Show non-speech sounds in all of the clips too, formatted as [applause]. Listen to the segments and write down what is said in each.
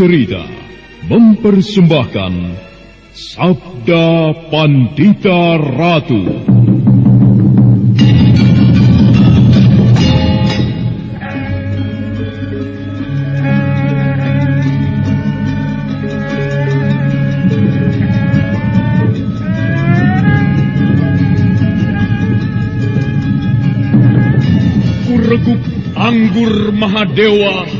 Cerita mempersembahkan Sabda Pandita Ratu. Kureguk anggur Mahadewa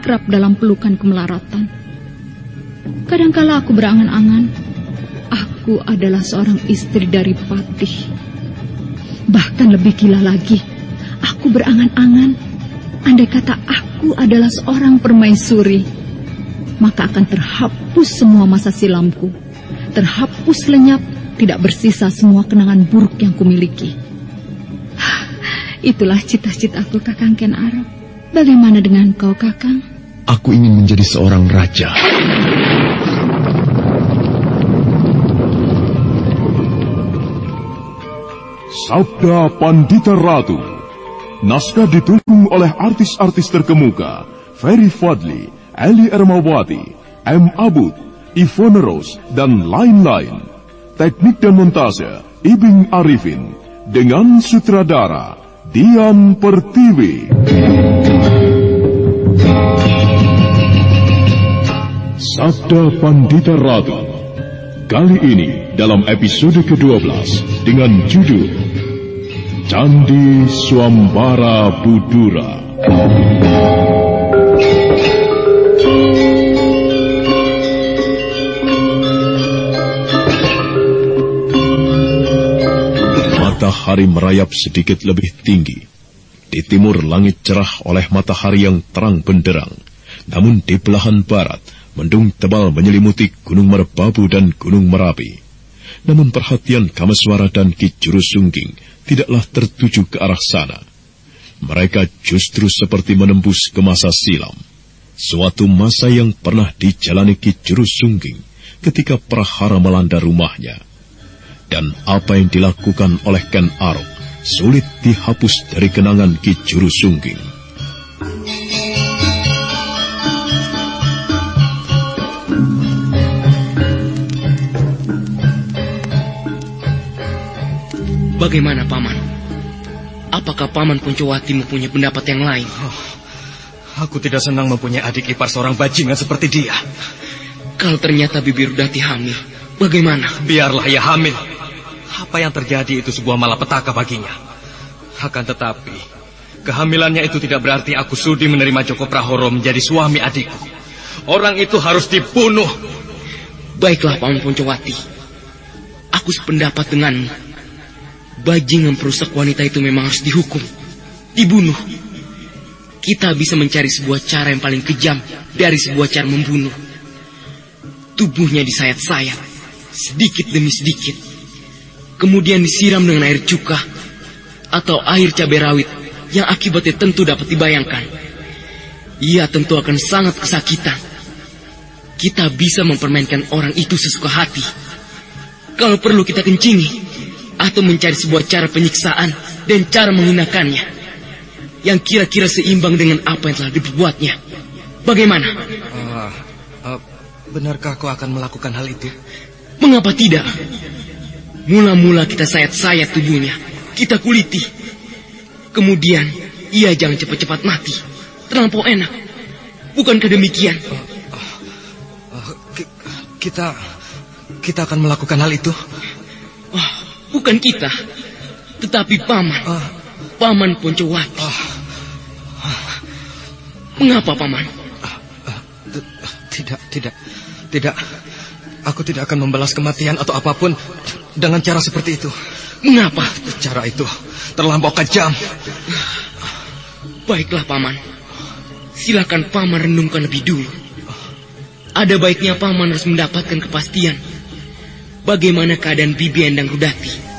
akrab dalam pelukan kemelaratan. Kadangkala aku berangan-angan, aku adalah seorang istri dari Patih. Bahkan lebih gila lagi, aku berangan-angan, andai kata aku adalah seorang permaisuri, maka akan terhapus semua masa silamku. Terhapus lenyap, tidak bersisa semua kenangan buruk yang kumiliki. [sighs] Itulah cita-citaku Kakang Ken Arok. Bagaimana dengan kau, Kakang? Aku ingin menjadi seorang raja. Sabda Pandita Ratu. Naskah didukung oleh artis-artis terkemuka Ferry Fadli, Eli Ermawati, M. Abud, Ivone Rose, dan lain-lain. Teknik dan montase Ibing Arifin dengan sutradara Dian Pertiwi. Sabda Pandita Ratu. Kali ini dalam episode ke-12 dengan judul Candi Swambara Budura. Matahari merayap sedikit lebih tinggi. Di timur langit cerah oleh matahari yang terang benderang. Namun di belahan barat Mendung tebal menyelimuti Gunung Merbabu dan Gunung Merapi. Namun perhatian Kamaswara dan Ki Sungging tidaklah tertuju ke arah sana. Mereka justru seperti menembus ke masa silam. Suatu masa yang pernah dijalani Ki Sungging ketika prahara melanda rumahnya. Dan apa yang dilakukan oleh Ken Arok sulit dihapus dari kenangan Ki Sungging. Bagaimana paman? Apakah paman Puncowati mempunyai pendapat yang lain? Oh, aku tidak senang mempunyai adik ipar seorang bajingan seperti dia. Kalau ternyata bibir Dati hamil, bagaimana? Biarlah ia hamil. Apa yang terjadi itu sebuah malapetaka baginya. Akan tetapi, kehamilannya itu tidak berarti aku sudi menerima Joko Prahoro menjadi suami adikku. Orang itu harus dibunuh. Baiklah, Paman Puncowati. Aku sependapat denganmu. Bajingan perusak wanita itu memang harus dihukum, dibunuh. Kita bisa mencari sebuah cara yang paling kejam dari sebuah cara membunuh. Tubuhnya disayat-sayat, sedikit demi sedikit. Kemudian disiram dengan air cuka atau air cabai rawit yang akibatnya tentu dapat dibayangkan. Ia tentu akan sangat kesakitan. Kita bisa mempermainkan orang itu sesuka hati. Kalau perlu kita kencingi, atau mencari sebuah cara penyiksaan dan cara menghinakannya yang kira-kira seimbang dengan apa yang telah diperbuatnya. Bagaimana? Uh, uh, benarkah kau akan melakukan hal itu? Mengapa tidak? Mula-mula kita sayat-sayat tubuhnya, kita kuliti. Kemudian, ia jangan cepat-cepat mati. Terlampau enak. Bukankah demikian? Uh, uh, kita kita akan melakukan hal itu. Oh, bukan kita, tetapi paman. Uh, paman Poncowati. Uh, Mengapa paman? Uh, uh, tidak, tidak, tidak. Aku tidak akan membalas kematian atau apa pun dengan cara seperti itu. Mengapa? Cara itu terlampau kejam. Baiklah, Paman. Silakan Paman renungkan lebih dulu. Ada baiknya Paman harus mendapatkan kepastian. Bagaimana keadaan Bibi Endang Rudati?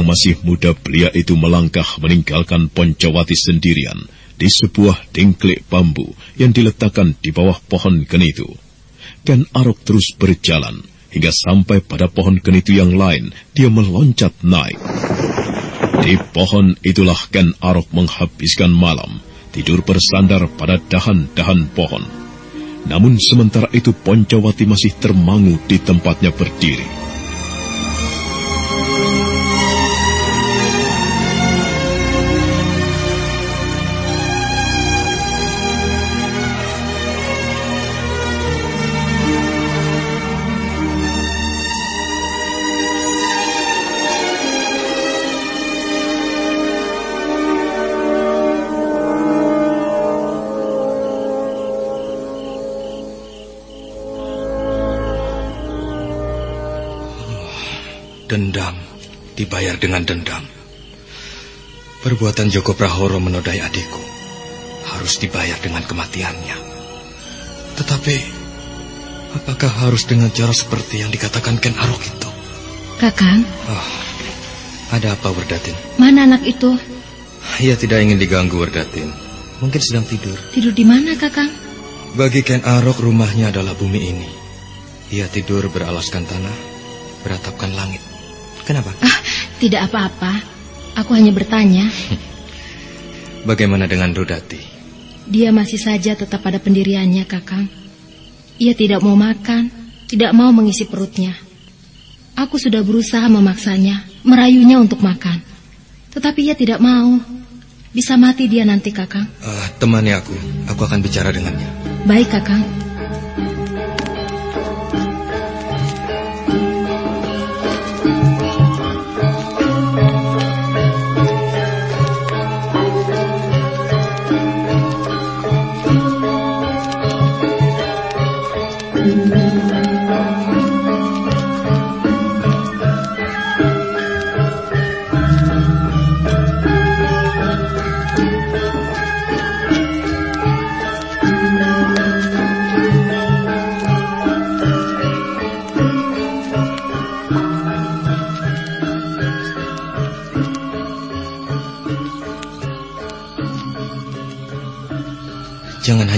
Yang masih muda pria itu melangkah meninggalkan Poncowati sendirian di sebuah dengklik bambu yang diletakkan di bawah pohon kenitu. Ken Arok terus berjalan hingga sampai pada pohon kenitu yang lain, dia meloncat naik. Di pohon itulah Ken Arok menghabiskan malam, tidur bersandar pada dahan-dahan pohon. Namun sementara itu Poncowati masih termangu di tempatnya berdiri. Dendam dibayar dengan dendam. Perbuatan Joko Prahoro menodai adikku harus dibayar dengan kematiannya. Tetapi, apakah harus dengan cara seperti yang dikatakan Ken Arok itu? Kakang. Oh, ada apa, Werdatin? Mana anak itu? Ia tidak ingin diganggu, Werdatin. Mungkin sedang tidur. Tidur di mana, Kakang? Bagi Ken Arok, rumahnya adalah bumi ini. Ia tidur beralaskan tanah, beratapkan langit. Kenapa? Ah, tidak apa-apa. Aku hanya bertanya. [laughs] Bagaimana dengan Rudati? Dia masih saja tetap pada pendiriannya, Kakang. Ia tidak mau makan, tidak mau mengisi perutnya. Aku sudah berusaha memaksanya, merayunya untuk makan. Tetapi ia tidak mau. Bisa mati dia nanti, Kakang. Uh, temani aku. Aku akan bicara dengannya. Baik, Kakang.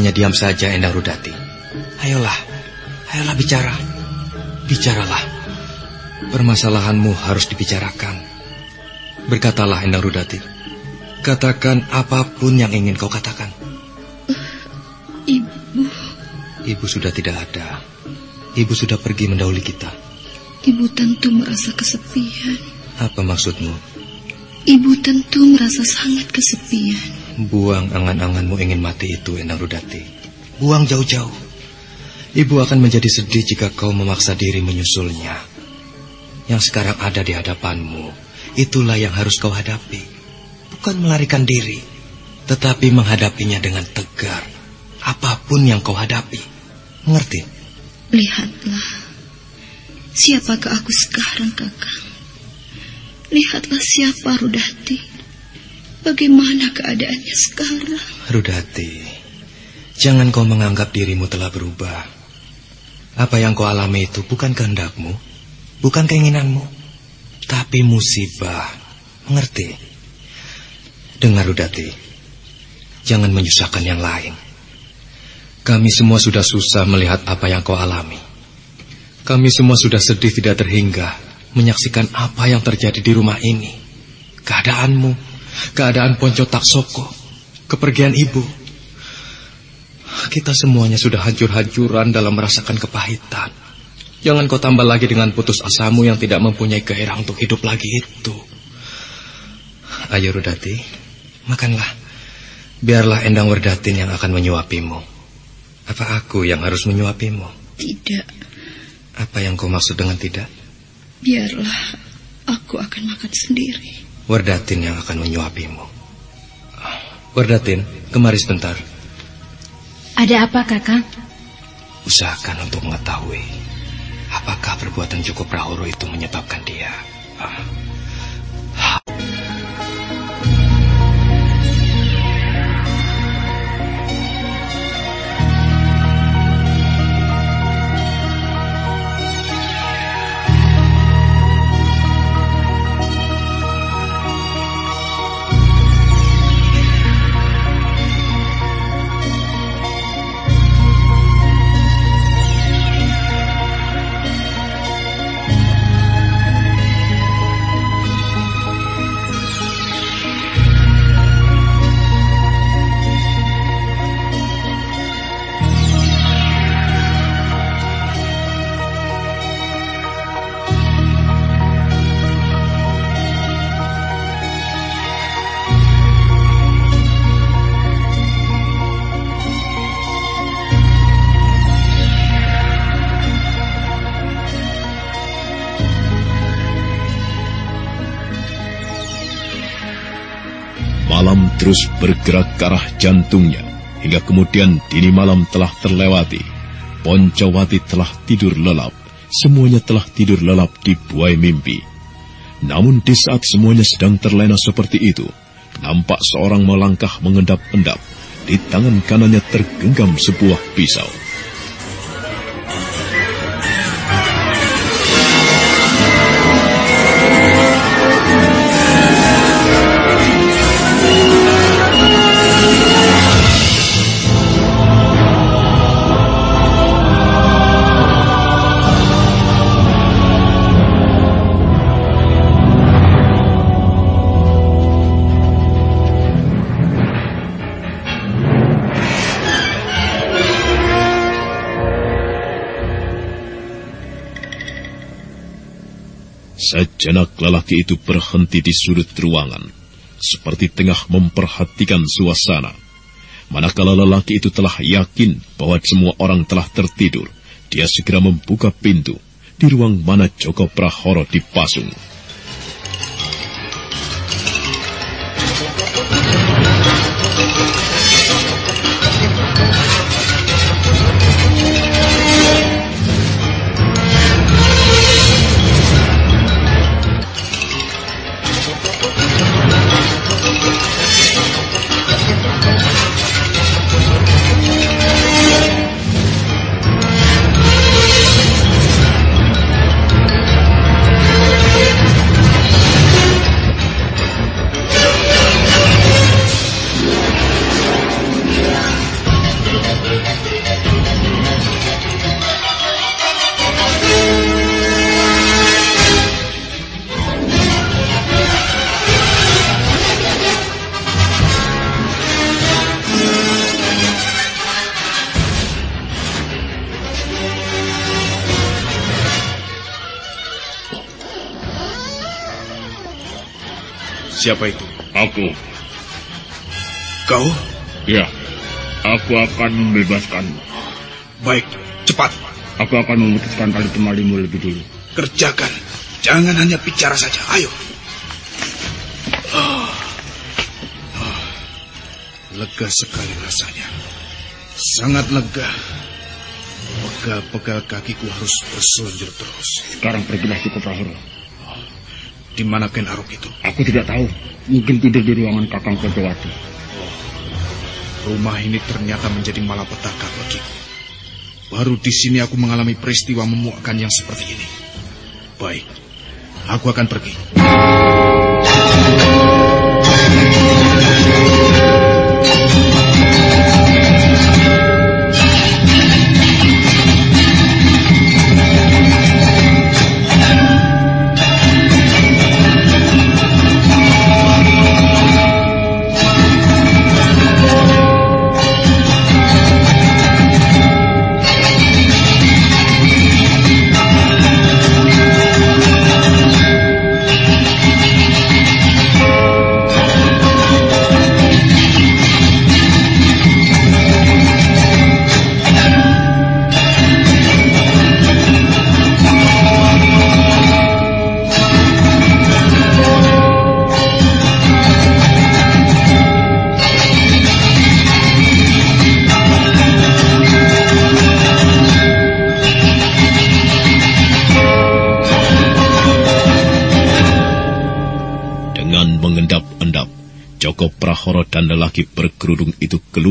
Hanya diam saja, Endang Rudati. Ayolah, ayolah bicara. Bicaralah. Permasalahanmu harus dibicarakan. Berkatalah, Endang Rudati. Katakan apa pun yang ingin kau katakan. Ibu, Ibu sudah tidak ada. Ibu sudah pergi mendahului kita. ibu tentu merasa kesepian. Apa maksudmu? Ibu tentu merasa sangat kesepian. Buang angan-anganmu ingin mati itu, Endang Rudati. Buang jauh-jauh. Ibu akan menjadi sedih jika kau memaksa diri menyusulnya. Yang sekarang ada di hadapanmu, itulah yang harus kau hadapi. Bukan melarikan diri, tetapi menghadapinya dengan tegar. Apa pun yang kau hadapi. Mengerti? Lihatlah, siapakah aku sekarang, Kakang? Lihatlah siapa Rudati. Bagaimana keadaannya sekarang? Rudati, jangan kau menganggap dirimu telah berubah. Apa yang kau alami itu bukan kehendakmu, bukan keinginanmu, tapi musibah. Mengerti? Dengar Rudati, jangan menyusahkan yang lain. Kami semua sudah susah melihat apa yang kau alami. Kami semua sudah sedih tidak terhingga menyaksikan apa yang terjadi di rumah ini. Keadaanmu, keadaan Ponco Taksoko, kepergian ibu. Kita semuanya sudah hancur-hancuran dalam merasakan kepahitan. Jangan kau tambah lagi dengan putus asamu yang tidak mempunyai gairah untuk hidup lagi itu. Ayo Rudati, makanlah. Biarlah Endang Werdatin yang akan menyuapimu. Apa aku yang harus menyuapimu? Tidak, Apa yang kau maksud dengan tidak? Biarlah aku akan makan sendiri. Werdatin yang akan menyuapimu. Werdatin, kemari sebentar. Ada apa, Kakang? Usahakan untuk mengetahui apakah perbuatan Joko Prahoro itu menyebabkan dia. Ah, terus bergerak ke arah jantungnya, hingga kemudian dini malam telah terlewati. Poncowati telah tidur lelap, semuanya telah tidur lelap di buai mimpi. Namun di saat semuanya sedang terlena seperti itu, nampak seorang melangkah mengendap-endap. Di tangan kanannya tergenggam sebuah pisau. Sejenak lelaki itu berhenti di sudut ruangan, seperti tengah memperhatikan suasana. Manakala lelaki itu telah yakin bahwa semua orang telah tertidur, dia segera membuka pintu di ruang mana Joko Prahoro dipasung. Siapa itu? Aku. Kau? Ya, aku akan membebaskanmu. Baik, cepat. Aku akan memutuskan tali temalimu lebih dulu. Kerjakan. Jangan hanya bicara saja. Ayo. Oh. Oh. Lega sekali rasanya. Sangat lega. Pegal-pegal kakiku harus berselanjur terus. Sekarang pergilah ke Prahoro. Di mana Ken Arok itu? Aku tidak tahu. Mungkin tidur di ruangan Kakang Kojowati. Oh, rumah ini ternyata menjadi malapetaka bagiku. Baru di sini aku mengalami peristiwa memuakkan yang seperti ini. Baik, aku akan pergi.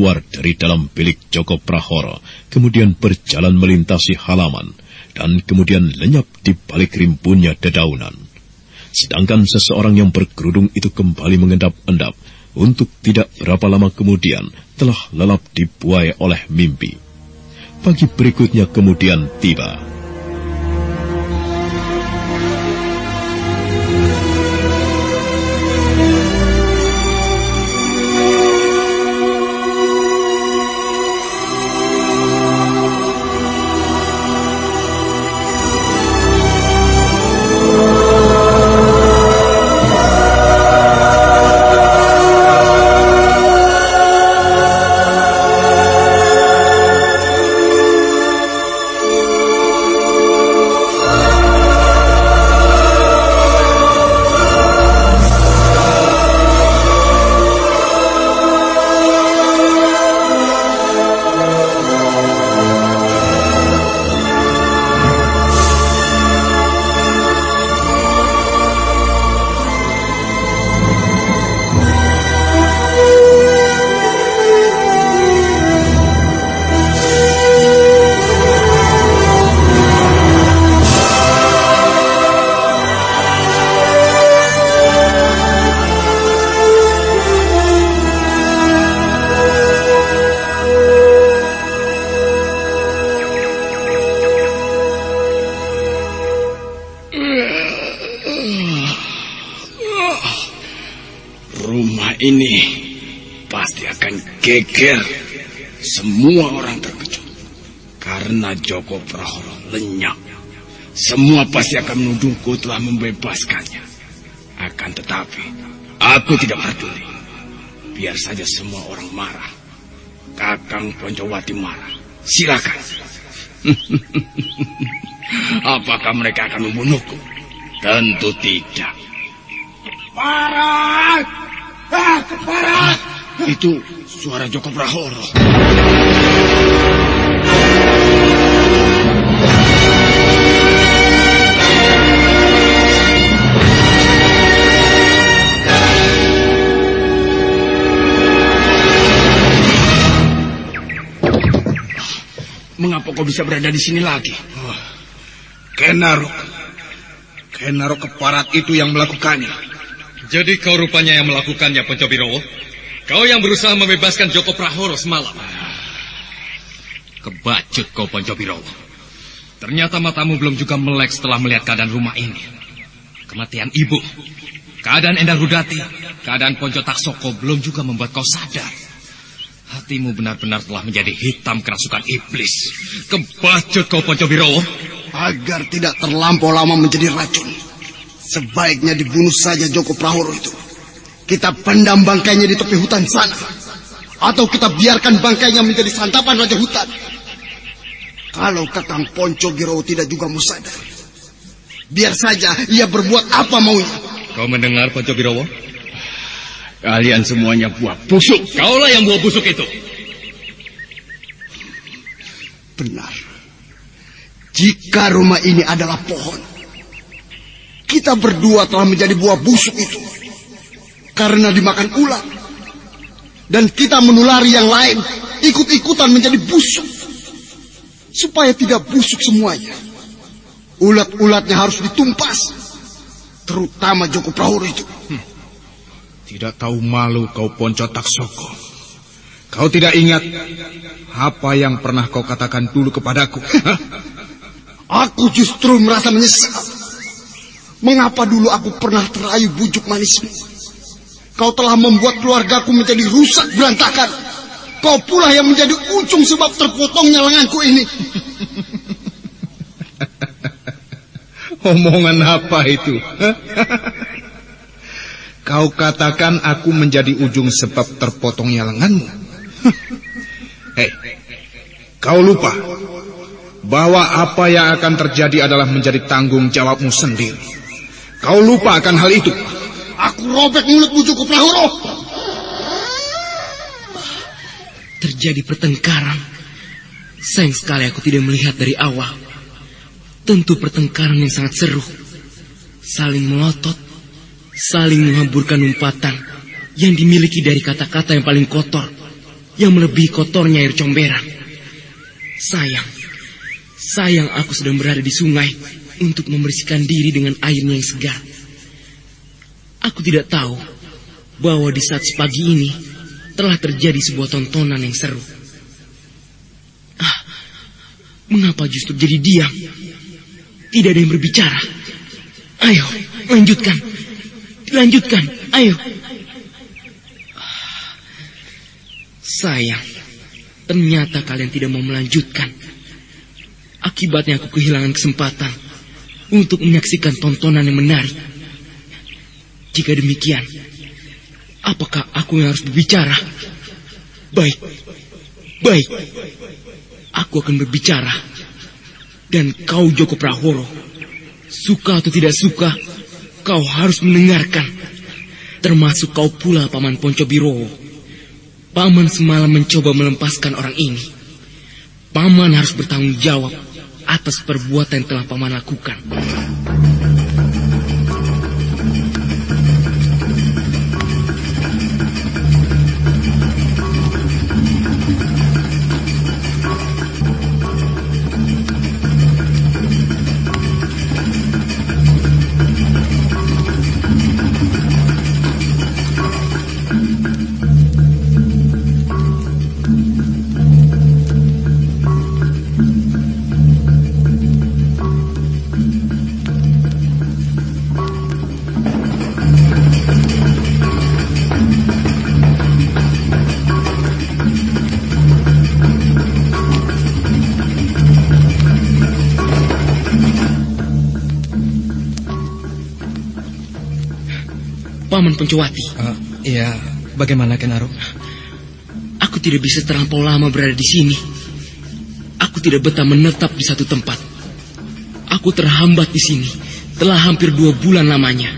Keluar dari dalam bilik Joko Prahoro, kemudian berjalan melintasi halaman, dan kemudian lenyap di balik rimpunnya dedaunan. Sedangkan seseorang yang berkerudung itu kembali mengendap-endap, untuk tidak berapa lama kemudian telah lelap dibuai oleh mimpi. Pagi berikutnya kemudian tiba. Geger. Semua orang terkejut. Karena Joko Prahoro lenyap. Semua pasti akan menuduhku telah membebaskannya. Akan tetapi, aku tidak peduli. Biar saja semua orang marah. Kakang Poncowati marah. Silakan. [laughs] Apakah mereka akan membunuhku? Tentu tidak. Parat! Ah, parat! Itu suara Joko Prahoro. Mengapa kau bisa berada di sini lagi? Oh, Kenarok. Kenarok keparat itu yang melakukannya. Jadi kau rupanya yang melakukannya, Poncobirowo? Kau yang berusaha membebaskan Joko Prahoro semalam. Kebacut kau Poncobirowo. Ternyata matamu belum juga melek setelah melihat keadaan rumah ini. Kematian ibu, keadaan Endang Rudati, keadaan Ponco Taksoko belum juga membuat kau sadar. Hatimu benar-benar telah menjadi hitam kerasukan iblis. Kebacut kau Poncobirowo. Agar tidak terlampau lama menjadi racun. Sebaiknya dibunuh saja Joko Prahoro itu. Kita pendam bangkainya di tepi hutan sana. Atau kita biarkan bangkainya menjadi santapan Raja Hutan. Kalau Kakang Ponco Giro tidak juga mau sadar. Biar saja ia berbuat apa maunya. Kau mendengar Ponco Girowo? Kalian semuanya buah busuk. Kaulah yang buah busuk itu. Benar. Jika rumah ini adalah pohon, kita berdua telah menjadi buah busuk itu. Karena dimakan ular. Dan kita menulari yang lain, ikut-ikutan menjadi busuk. Supaya tidak busuk semuanya. Ulat-ulatnya harus ditumpas. Terutama Joko Prahoro itu. Hmm. Tidak tahu malu kau Ponco Taksoko. Kau tidak ingat apa yang pernah kau katakan dulu kepadaku? aku justru merasa menyesal. Mengapa dulu aku pernah terayu bujuk manismu? Kau telah membuat keluargaku menjadi rusak berantakan. Kau pula yang menjadi ujung sebab terpotongnya lenganku ini. [laughs] Omongan apa itu? [laughs] Kau katakan aku menjadi ujung sebab terpotongnya lenganmu. [laughs] Hei, kau lupa bahwa apa yang akan terjadi adalah menjadi tanggung jawabmu sendiri. Kau lupa akan hal itu. Aku robek mulut bujuku Prahoro. Terjadi pertengkaran. Sayang sekali aku tidak melihat dari awal. Tentu pertengkaran yang sangat seru. Saling melotot, saling menghamburkan umpatan yang dimiliki dari kata-kata yang paling kotor, yang melebihi kotornya air comberan. Sayang, sayang aku sedang berada di sungai untuk membersihkan diri dengan airnya yang segar. Aku tidak tahu bahwa di saat sepagi ini telah terjadi sebuah tontonan yang seru. Ah, mengapa justru jadi diam? Tidak ada yang berbicara. Ayo, lanjutkan. Lanjutkan, ayo. Sayang, ternyata kalian tidak mau melanjutkan. Akibatnya aku kehilangan kesempatan untuk menyaksikan tontonan yang menarik. Jika demikian, apakah aku yang harus berbicara? Baik, baik. Aku akan berbicara. Dan kau Joko Prahoro, suka atau tidak suka, Kau harus mendengarkan. Termasuk kau pula, Paman Ponco Birowo. Paman semalam mencoba melepaskan orang ini. Paman harus bertanggung jawab atas perbuatan yang telah Paman lakukan. Paman Pencowati. Uh, iya, bagaimana Kenaro? Aku tidak bisa terlampau lama berada di sini. Aku tidak betah menetap di satu tempat. Aku terhambat di sini telah hampir dua bulan lamanya.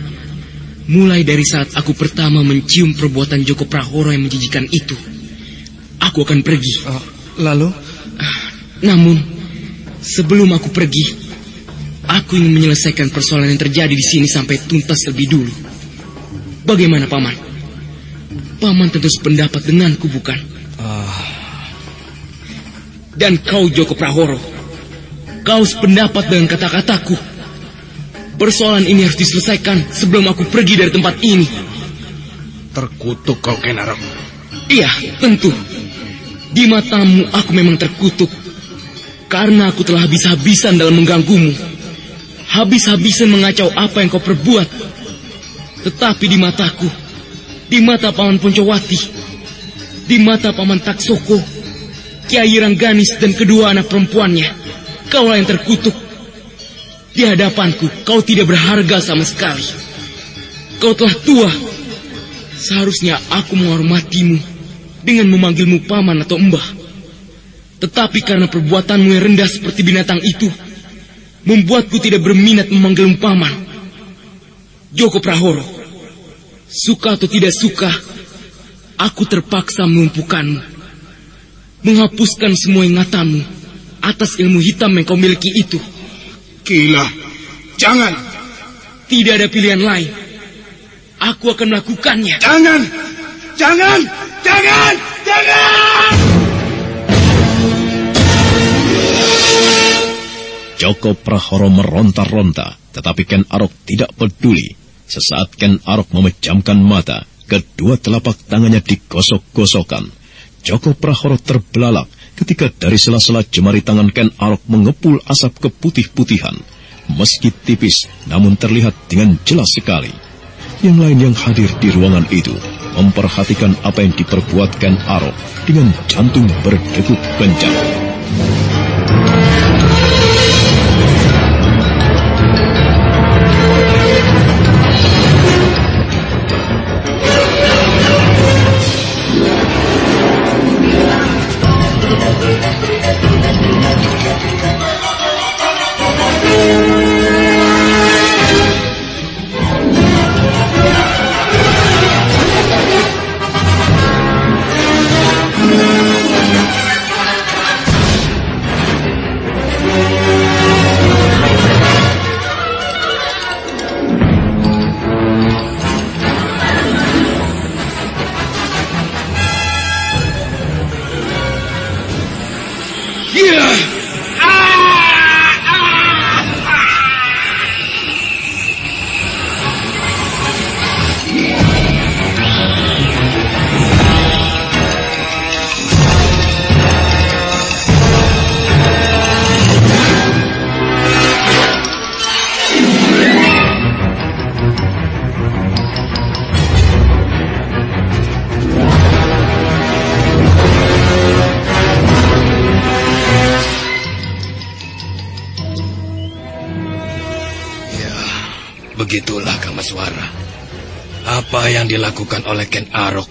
Mulai dari saat aku pertama mencium perbuatan Joko Prahoro yang menjijikan itu. Aku akan pergi. Uh, lalu? Uh, namun, sebelum aku pergi, aku ingin menyelesaikan persoalan yang terjadi di sini sampai tuntas lebih dulu. Bagaimana paman? Paman tentu sependapat denganku bukan? Uh. Dan kau Joko Prahoro, kau sependapat dengan kata-kataku. Persoalan ini harus diselesaikan sebelum aku pergi dari tempat ini. Terkutuk kau Kenarok. Iya, tentu. Di matamu aku memang terkutuk. Karena aku telah habis-habisan dalam mengganggumu. Habis-habisan mengacau apa yang kau perbuat tetapi di mataku, di mata Paman Poncowati, di mata Paman Taksoko, Kiai Rangganis dan kedua anak perempuannya, kaulah yang terkutuk. Di hadapanku, kau tidak berharga sama sekali. Kau telah tua. Seharusnya aku menghormatimu dengan memanggilmu paman atau mbah. Tetapi karena perbuatanmu yang rendah seperti binatang itu, membuatku tidak berminat memanggilmu paman. Joko Prahoro, suka atau tidak suka, aku terpaksa melumpuhkanmu. Menghapuskan semua ingatanmu atas ilmu hitam yang kau miliki itu. Gila, jangan. Tidak ada pilihan lain. Aku akan melakukannya. Jangan, jangan, jangan, jangan! Joko Prahoro meronta-ronta, tetapi Ken Arok tidak peduli. Sesaat Ken Arok memejamkan mata, kedua telapak tangannya digosok-gosokkan. Joko Prahoro terbelalak ketika dari sela-sela jemari tangan Ken Arok mengepul asap keputih-putihan. Meski tipis, namun terlihat dengan jelas sekali. Yang lain yang hadir di ruangan itu memperhatikan apa yang diperbuat Ken Arok dengan jantung berdegup kencang. Thank you.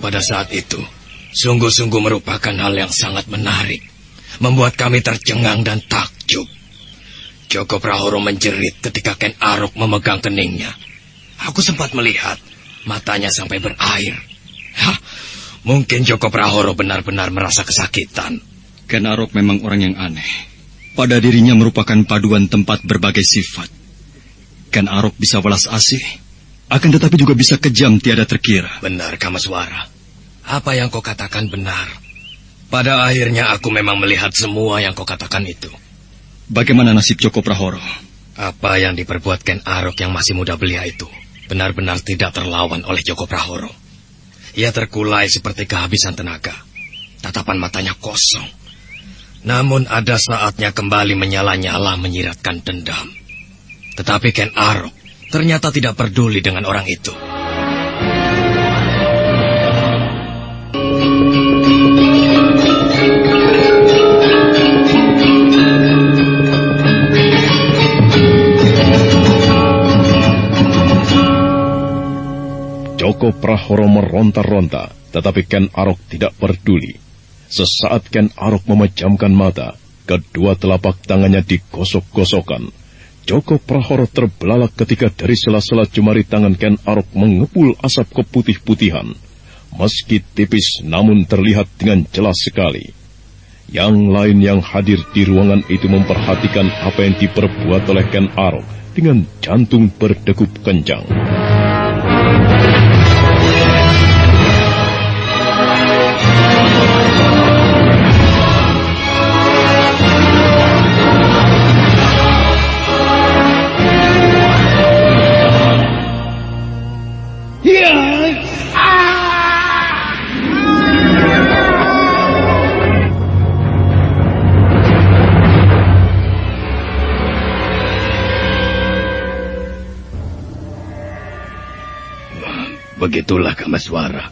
Pada saat itu sungguh-sungguh merupakan hal yang sangat menarik. Membuat kami tercengang dan takjub. Joko Prahoro menjerit ketika Ken Arok memegang keningnya. Aku sempat melihat matanya sampai berair. Hah, mungkin Joko Prahoro benar-benar merasa kesakitan. Ken Arok memang orang yang aneh. Pada dirinya merupakan paduan tempat berbagai sifat. Ken Arok bisa welas asih, akan tetapi juga bisa kejam tiada terkira. Benar, Kamaswara. Apa yang kau katakan benar. Pada akhirnya aku memang melihat semua yang kau katakan itu. Bagaimana nasib Joko Prahoro? Apa yang diperbuat Ken Arok yang masih muda belia itu benar-benar tidak terlawan oleh Joko Prahoro. Ia terkulai seperti kehabisan tenaga. Tatapan matanya kosong. Namun ada saatnya kembali menyala-nyala menyiratkan dendam. Tetapi Ken Arok ternyata tidak peduli dengan orang itu. Joko Prahoro meronta-ronta, tetapi Ken Arok tidak peduli. Sesaat Ken Arok memejamkan mata, kedua telapak tangannya digosok-gosokkan. Joko Prahoro terbelalak ketika dari sela-sela jemari tangan Ken Arok mengepul asap keputih-putihan. Meski tipis namun terlihat dengan jelas sekali. Yang lain yang hadir di ruangan itu memperhatikan apa yang diperbuat oleh Ken Arok dengan jantung berdegup kencang. Begitulah Kamaswara.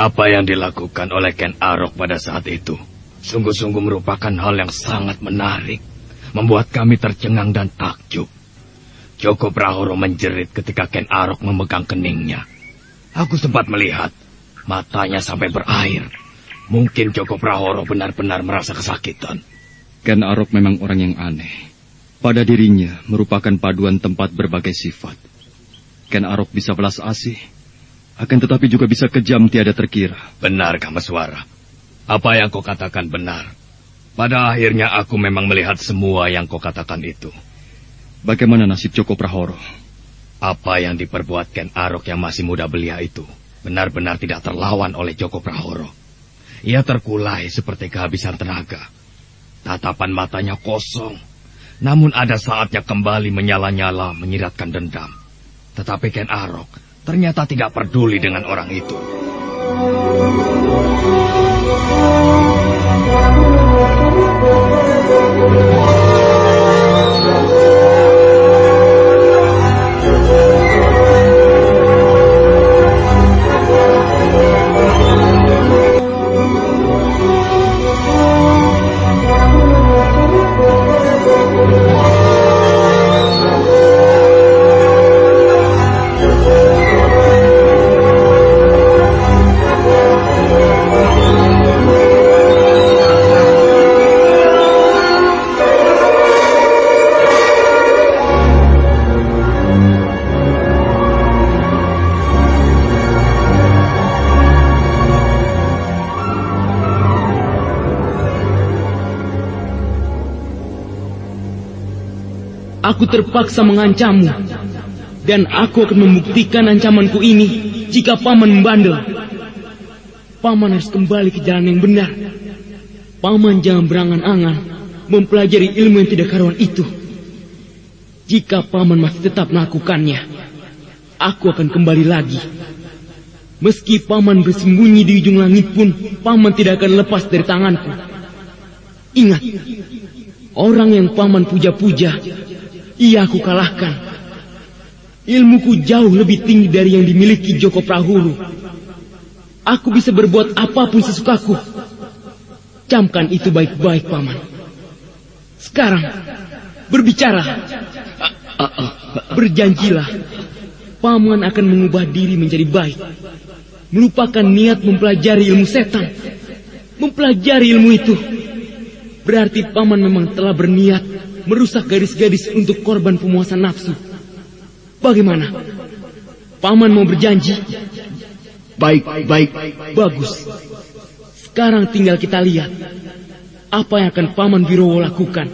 Apa yang dilakukan oleh Ken Arok pada saat itu sungguh-sungguh merupakan hal yang sangat menarik, membuat kami tercengang dan takjub. Joko Prahoro menjerit ketika Ken Arok memegang keningnya. Aku sempat melihat matanya sampai berair. Mungkin Joko Prahoro benar-benar merasa kesakitan. Ken Arok memang orang yang aneh. Pada dirinya merupakan paduan tempat berbagai sifat. Ken Arok bisa belas asih, akan tetapi juga bisa kejam tiada terkira. Benar, Kamaswara. Apa yang kau katakan benar. Pada akhirnya aku memang melihat semua yang kau katakan itu. Bagaimana nasib Joko Prahoro? Apa yang diperbuat Ken Arok yang masih muda belia itu benar-benar tidak terlawan oleh Joko Prahoro. Ia terkulai seperti kehabisan tenaga. Tatapan matanya kosong. Namun ada saatnya kembali menyala-nyala menyiratkan dendam. Tetapi Ken Arok ternyata tidak peduli dengan orang itu. Aku terpaksa mengancammu. Dan aku akan membuktikan ancamanku ini jika paman membandel. Paman harus kembali ke jalan yang benar. Paman jangan berangan-angan mempelajari ilmu yang tidak karuan itu. Jika paman masih tetap melakukannya, aku akan kembali lagi. Meski paman bersembunyi di ujung langit pun, paman tidak akan lepas dari tanganku. Ingat, orang yang paman puja-puja ia aku kalahkan. Ilmuku jauh lebih tinggi dari yang dimiliki Joko Prahuru. Aku bisa berbuat apa pun sesukaku. Camkan itu baik-baik, Paman. Sekarang, berbicara. Berjanjilah, Paman akan mengubah diri menjadi baik. Melupakan niat mempelajari ilmu setan. Mempelajari ilmu itu. Berarti Paman memang telah berniat merusak gadis-gadis untuk korban pemuasan nafsu. Bagaimana? Paman mau berjanji? Baik, baik. Bagus. Sekarang tinggal kita lihat apa yang akan Paman Birowo lakukan.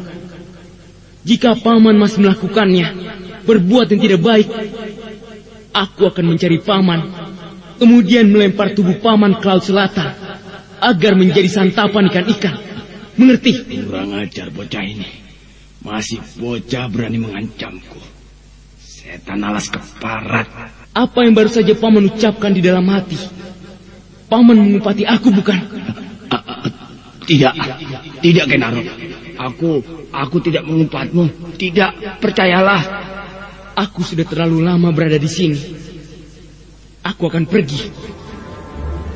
Jika Paman masih melakukannya, berbuat yang tidak baik, aku akan mencari Paman, kemudian melempar tubuh Paman ke laut selatan, agar menjadi santapan ikan-ikan. Mengerti? Kurang ajar bocah ini. Masih bocah berani mengancamku. Setan alas keparat. Apa yang baru saja paman ucapkan di dalam hati? Paman mengupati aku bukan? Tidak, tidak Genaro. Aku, aku tidak mengupatmu. Tidak, percayalah. Aku sudah terlalu lama berada di sini. Aku akan pergi.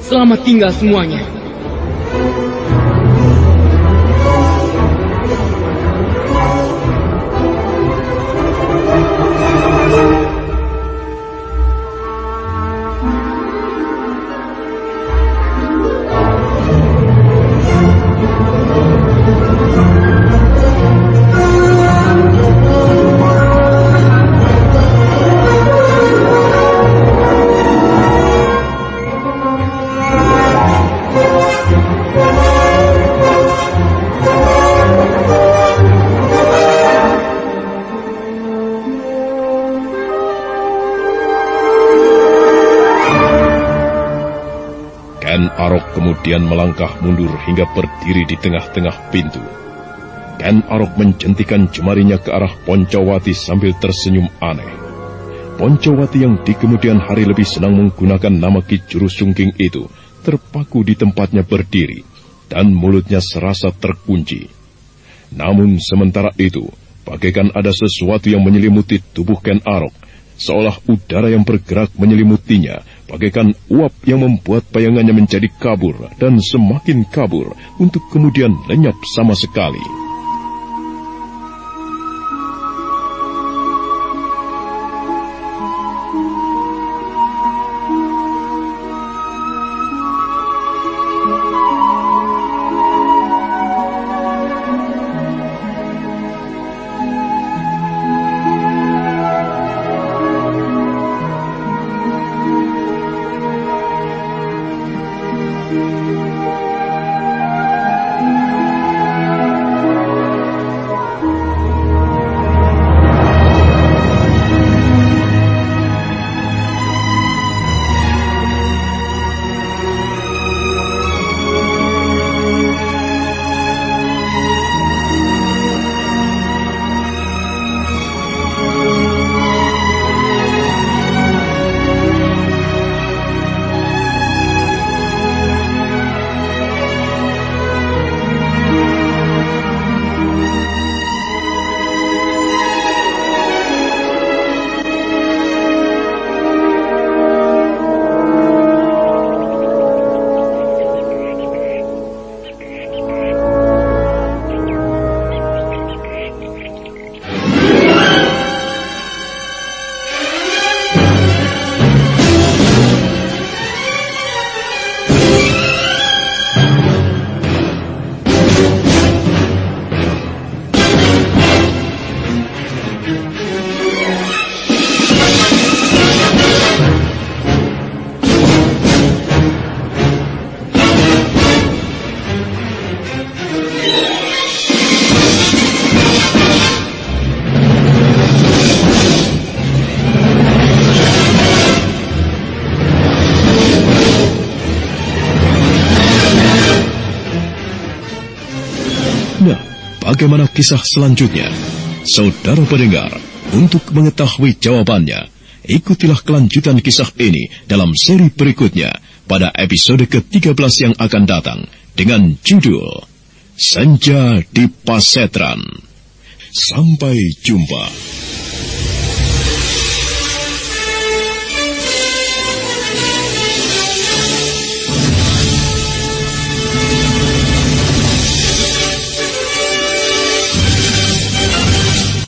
Selamat tinggal semuanya. Kemudian melangkah mundur hingga berdiri di tengah-tengah pintu. Ken Arok menjentikan jemarinya ke arah Poncowati sambil tersenyum aneh. Poncowati yang di kemudian hari lebih senang menggunakan nama Ki Juru Sungking itu terpaku di tempatnya berdiri dan mulutnya serasa terkunci. Namun sementara itu, bagaikan ada sesuatu yang menyelimuti tubuh Ken Arok, seolah udara yang bergerak menyelimutinya bagaikan uap yang membuat bayangannya menjadi kabur dan semakin kabur untuk kemudian lenyap sama sekali. Bagaimana kisah selanjutnya? Saudara pendengar, untuk mengetahui jawabannya, ikutilah kelanjutan kisah ini dalam seri berikutnya pada episode ke-13 yang akan datang dengan judul Senja di Pasetran. Sampai jumpa.